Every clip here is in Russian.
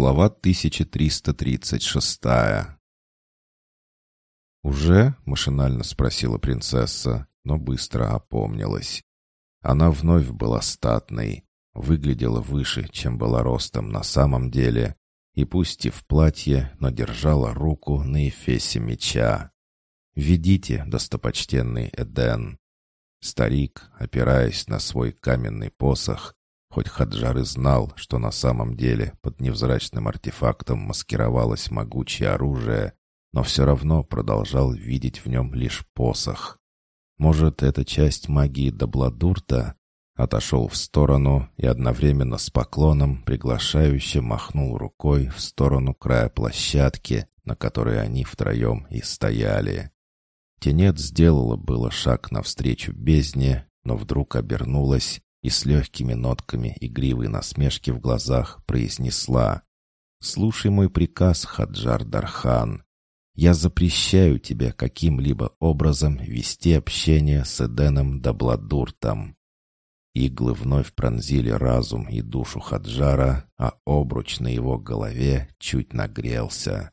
Глава 1336 «Уже?» — машинально спросила принцесса, но быстро опомнилась. Она вновь была статной, выглядела выше, чем была ростом на самом деле, и пусть и в платье, но держала руку на эфесе меча. «Ведите, достопочтенный Эден!» Старик, опираясь на свой каменный посох, хоть Хаджар и знал, что на самом деле под невзрачным артефактом маскировалось могучее оружие, но все равно продолжал видеть в нем лишь посох. Может, это часть магии Дабладурта? Отошел в сторону и одновременно с поклоном приглашающе махнул рукой в сторону края площадки, на которой они втроем и стояли. Тенет сделала было шаг навстречу бездне, но вдруг обернулась и с легкими нотками игривой насмешки в глазах произнесла «Слушай мой приказ, Хаджар Дархан. Я запрещаю тебе каким-либо образом вести общение с Эденом Дабладуртом». Иглы вновь пронзили разум и душу Хаджара, а обруч на его голове чуть нагрелся.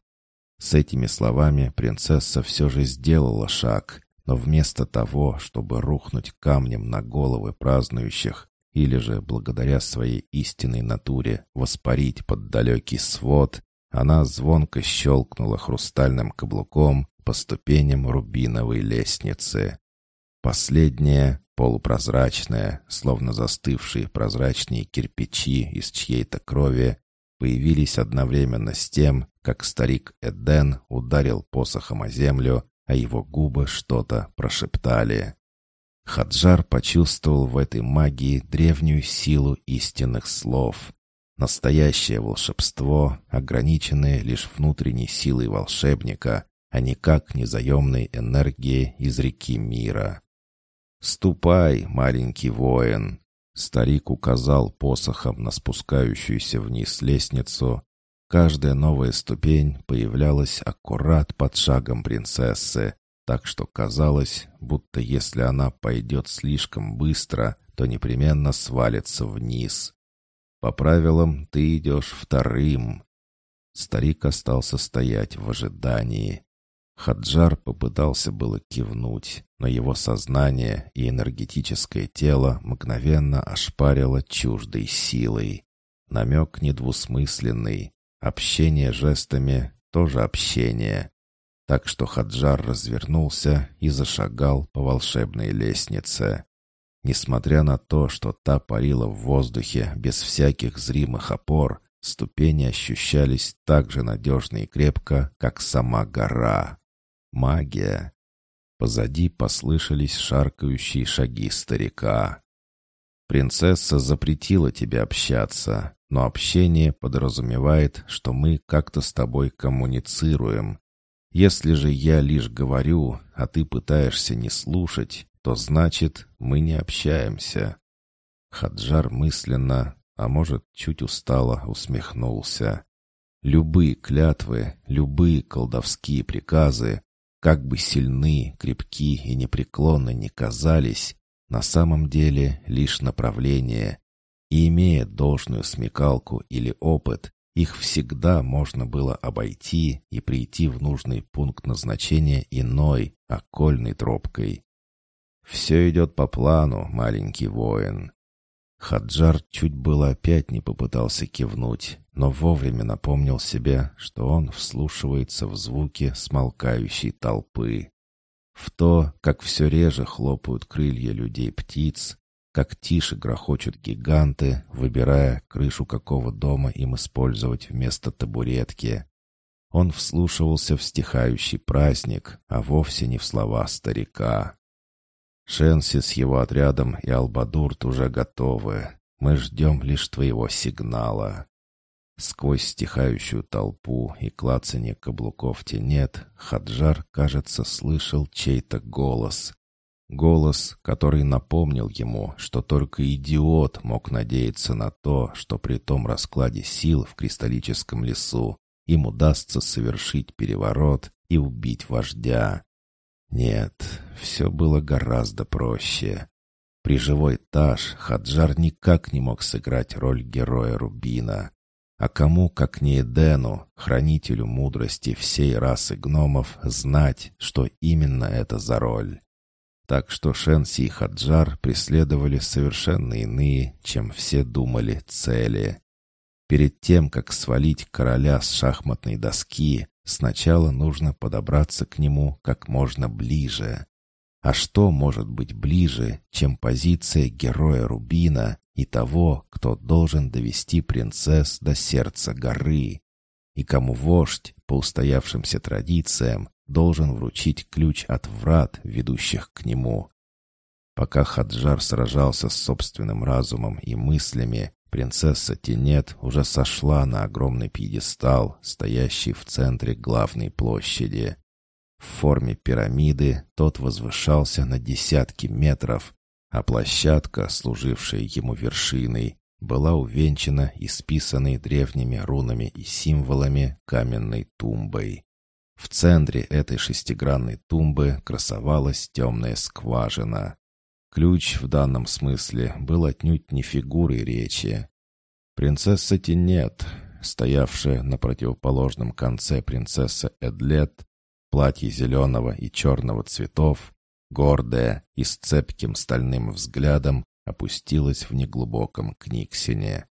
С этими словами принцесса все же сделала шаг, но вместо того, чтобы рухнуть камнем на головы празднующих, или же, благодаря своей истинной натуре, воспарить под далекий свод, она звонко щелкнула хрустальным каблуком по ступеням рубиновой лестницы. Последняя, полупрозрачная, словно застывшие прозрачные кирпичи из чьей-то крови, появились одновременно с тем, как старик Эден ударил посохом о землю, а его губы что-то прошептали. Хаджар почувствовал в этой магии древнюю силу истинных слов. Настоящее волшебство, ограниченное лишь внутренней силой волшебника, а никак не заемной энергией из реки мира. «Ступай, маленький воин!» Старик указал посохом на спускающуюся вниз лестницу. Каждая новая ступень появлялась аккурат под шагом принцессы, так что казалось, будто если она пойдет слишком быстро, то непременно свалится вниз. По правилам ты идешь вторым. Старик остался стоять в ожидании. Хаджар попытался было кивнуть, но его сознание и энергетическое тело мгновенно ошпарило чуждой силой. Намек недвусмысленный. Общение жестами — тоже общение. Так что Хаджар развернулся и зашагал по волшебной лестнице. Несмотря на то, что та парила в воздухе без всяких зримых опор, ступени ощущались так же надежно и крепко, как сама гора. Магия. Позади послышались шаркающие шаги старика. «Принцесса запретила тебе общаться, но общение подразумевает, что мы как-то с тобой коммуницируем. Если же я лишь говорю, а ты пытаешься не слушать, то значит, мы не общаемся». Хаджар мысленно, а может, чуть устало усмехнулся. Любые клятвы, любые колдовские приказы как бы сильны, крепки и непреклонны не казались, на самом деле лишь направление. И имея должную смекалку или опыт, их всегда можно было обойти и прийти в нужный пункт назначения иной, окольной тропкой. «Все идет по плану, маленький воин». Хаджар чуть было опять не попытался кивнуть, но вовремя напомнил себе, что он вслушивается в звуки смолкающей толпы. В то, как все реже хлопают крылья людей-птиц, как тише грохочут гиганты, выбирая, крышу какого дома им использовать вместо табуретки. Он вслушивался в стихающий праздник, а вовсе не в слова старика. Шенси с его отрядом и Албадурт уже готовы. Мы ждем лишь твоего сигнала. Сквозь стихающую толпу и клацанье каблуков тенет, Хаджар, кажется, слышал чей-то голос. Голос, который напомнил ему, что только идиот мог надеяться на то, что при том раскладе сил в кристаллическом лесу им удастся совершить переворот и убить вождя. Нет, все было гораздо проще. При живой Таш Хаджар никак не мог сыграть роль героя Рубина. А кому, как не Эдену, хранителю мудрости всей расы гномов, знать, что именно это за роль? Так что Шенси и Хаджар преследовали совершенно иные, чем все думали, цели. Перед тем, как свалить короля с шахматной доски, сначала нужно подобраться к нему как можно ближе. А что может быть ближе, чем позиция героя Рубина и того, кто должен довести принцесс до сердца горы, и кому вождь, по устоявшимся традициям, должен вручить ключ от врат, ведущих к нему. Пока Хаджар сражался с собственным разумом и мыслями, принцесса Тенет уже сошла на огромный пьедестал, стоящий в центре главной площади. В форме пирамиды тот возвышался на десятки метров, а площадка, служившая ему вершиной, была увенчана исписанной древними рунами и символами каменной тумбой. В центре этой шестигранной тумбы красовалась темная скважина. Ключ в данном смысле был отнюдь не фигурой речи. Принцесса Тинет, стоявшая на противоположном конце принцесса Эдлет, платье зеленого и черного цветов, гордая и с цепким стальным взглядом, опустилась в неглубоком книгсине.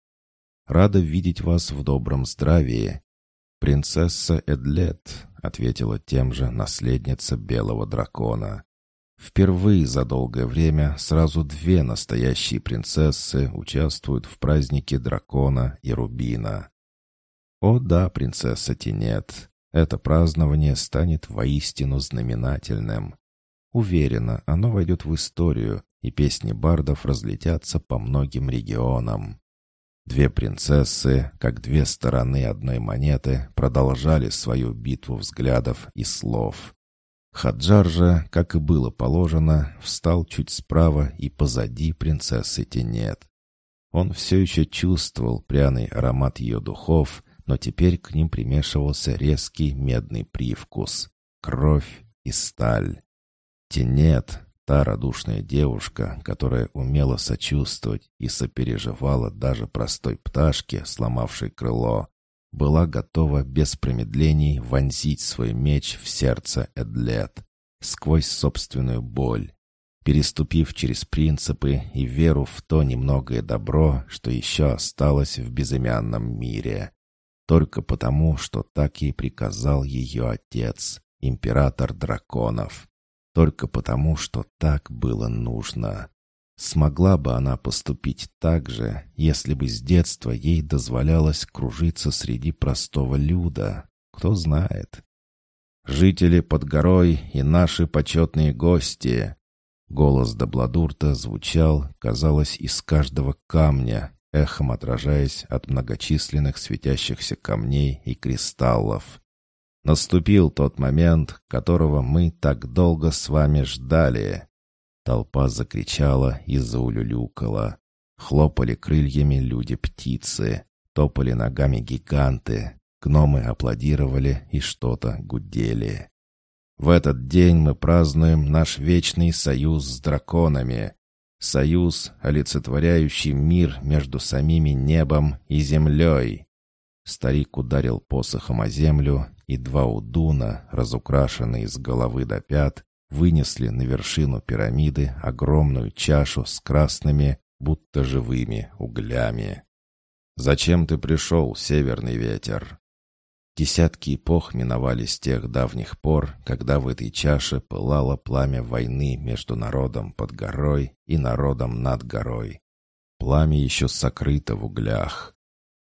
«Рада видеть вас в добром здравии. «Принцесса Эдлет», — ответила тем же наследница белого дракона. Впервые за долгое время сразу две настоящие принцессы участвуют в празднике дракона и рубина. О да, принцесса Тинет, это празднование станет воистину знаменательным. Уверена, оно войдет в историю, и песни бардов разлетятся по многим регионам. Две принцессы, как две стороны одной монеты, продолжали свою битву взглядов и слов. Хаджар же, как и было положено, встал чуть справа и позади принцессы Тенет. Он все еще чувствовал пряный аромат ее духов, но теперь к ним примешивался резкий медный привкус — кровь и сталь. Тенет, Та радушная девушка, которая умела сочувствовать и сопереживала даже простой пташке, сломавшей крыло, была готова без промедлений вонзить свой меч в сердце Эдлет, сквозь собственную боль, переступив через принципы и веру в то немногое добро, что еще осталось в безымянном мире. Только потому, что так ей приказал ее отец, император драконов. Только потому, что так было нужно. Смогла бы она поступить так же, если бы с детства ей дозволялось кружиться среди простого люда. Кто знает. «Жители под горой и наши почетные гости!» Голос Дабладурта звучал, казалось, из каждого камня, эхом отражаясь от многочисленных светящихся камней и кристаллов. Наступил тот момент, которого мы так долго с вами ждали. Толпа закричала и заулюлюкала. Хлопали крыльями люди-птицы, топали ногами гиганты, гномы аплодировали и что-то гудели. В этот день мы празднуем наш вечный союз с драконами. Союз, олицетворяющий мир между самими небом и землей. Старик ударил посохом о землю, и два удуна, разукрашенные с головы до пят, вынесли на вершину пирамиды огромную чашу с красными, будто живыми углями. «Зачем ты пришел, северный ветер?» Десятки эпох миновали с тех давних пор, когда в этой чаше пылало пламя войны между народом под горой и народом над горой. Пламя еще сокрыто в углях.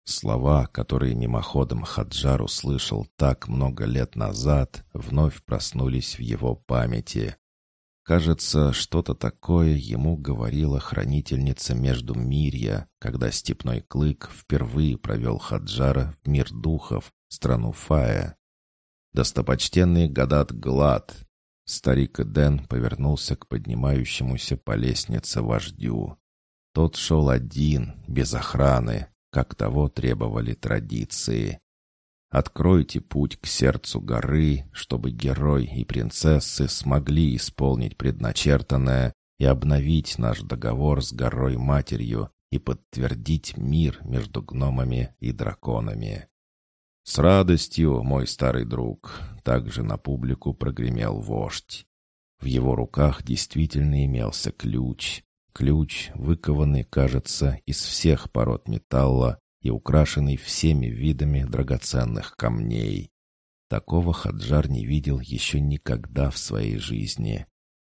Слова, которые мимоходом Хаджар услышал так много лет назад, вновь проснулись в его памяти. Кажется, что-то такое ему говорила хранительница между Мирья, когда степной клык впервые провел Хаджара в мир духов, страну Фая. Достопочтенный Гадат Глад. Старик Эден повернулся к поднимающемуся по лестнице вождю. Тот шел один, без охраны, как того требовали традиции. Откройте путь к сердцу горы, чтобы герой и принцессы смогли исполнить предначертанное и обновить наш договор с горой-матерью и подтвердить мир между гномами и драконами. «С радостью, мой старый друг!» — также на публику прогремел вождь. В его руках действительно имелся ключ. Ключ, выкованный, кажется, из всех пород металла и украшенный всеми видами драгоценных камней. Такого Хаджар не видел еще никогда в своей жизни.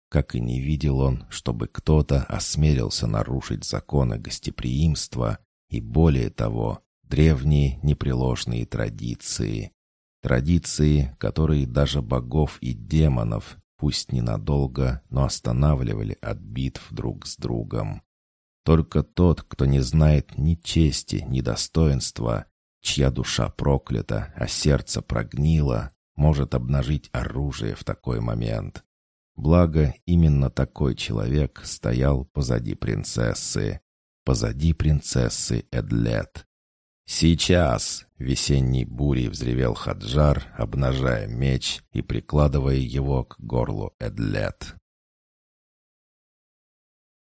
Как и не видел он, чтобы кто-то осмелился нарушить законы гостеприимства и, более того, древние непреложные традиции. Традиции, которые даже богов и демонов, пусть ненадолго, но останавливали от битв друг с другом. Только тот, кто не знает ни чести, ни достоинства, чья душа проклята, а сердце прогнило, может обнажить оружие в такой момент. Благо, именно такой человек стоял позади принцессы. Позади принцессы Эдлет. «Сейчас!» — весенней бурей взревел Хаджар, обнажая меч и прикладывая его к горлу Эдлет.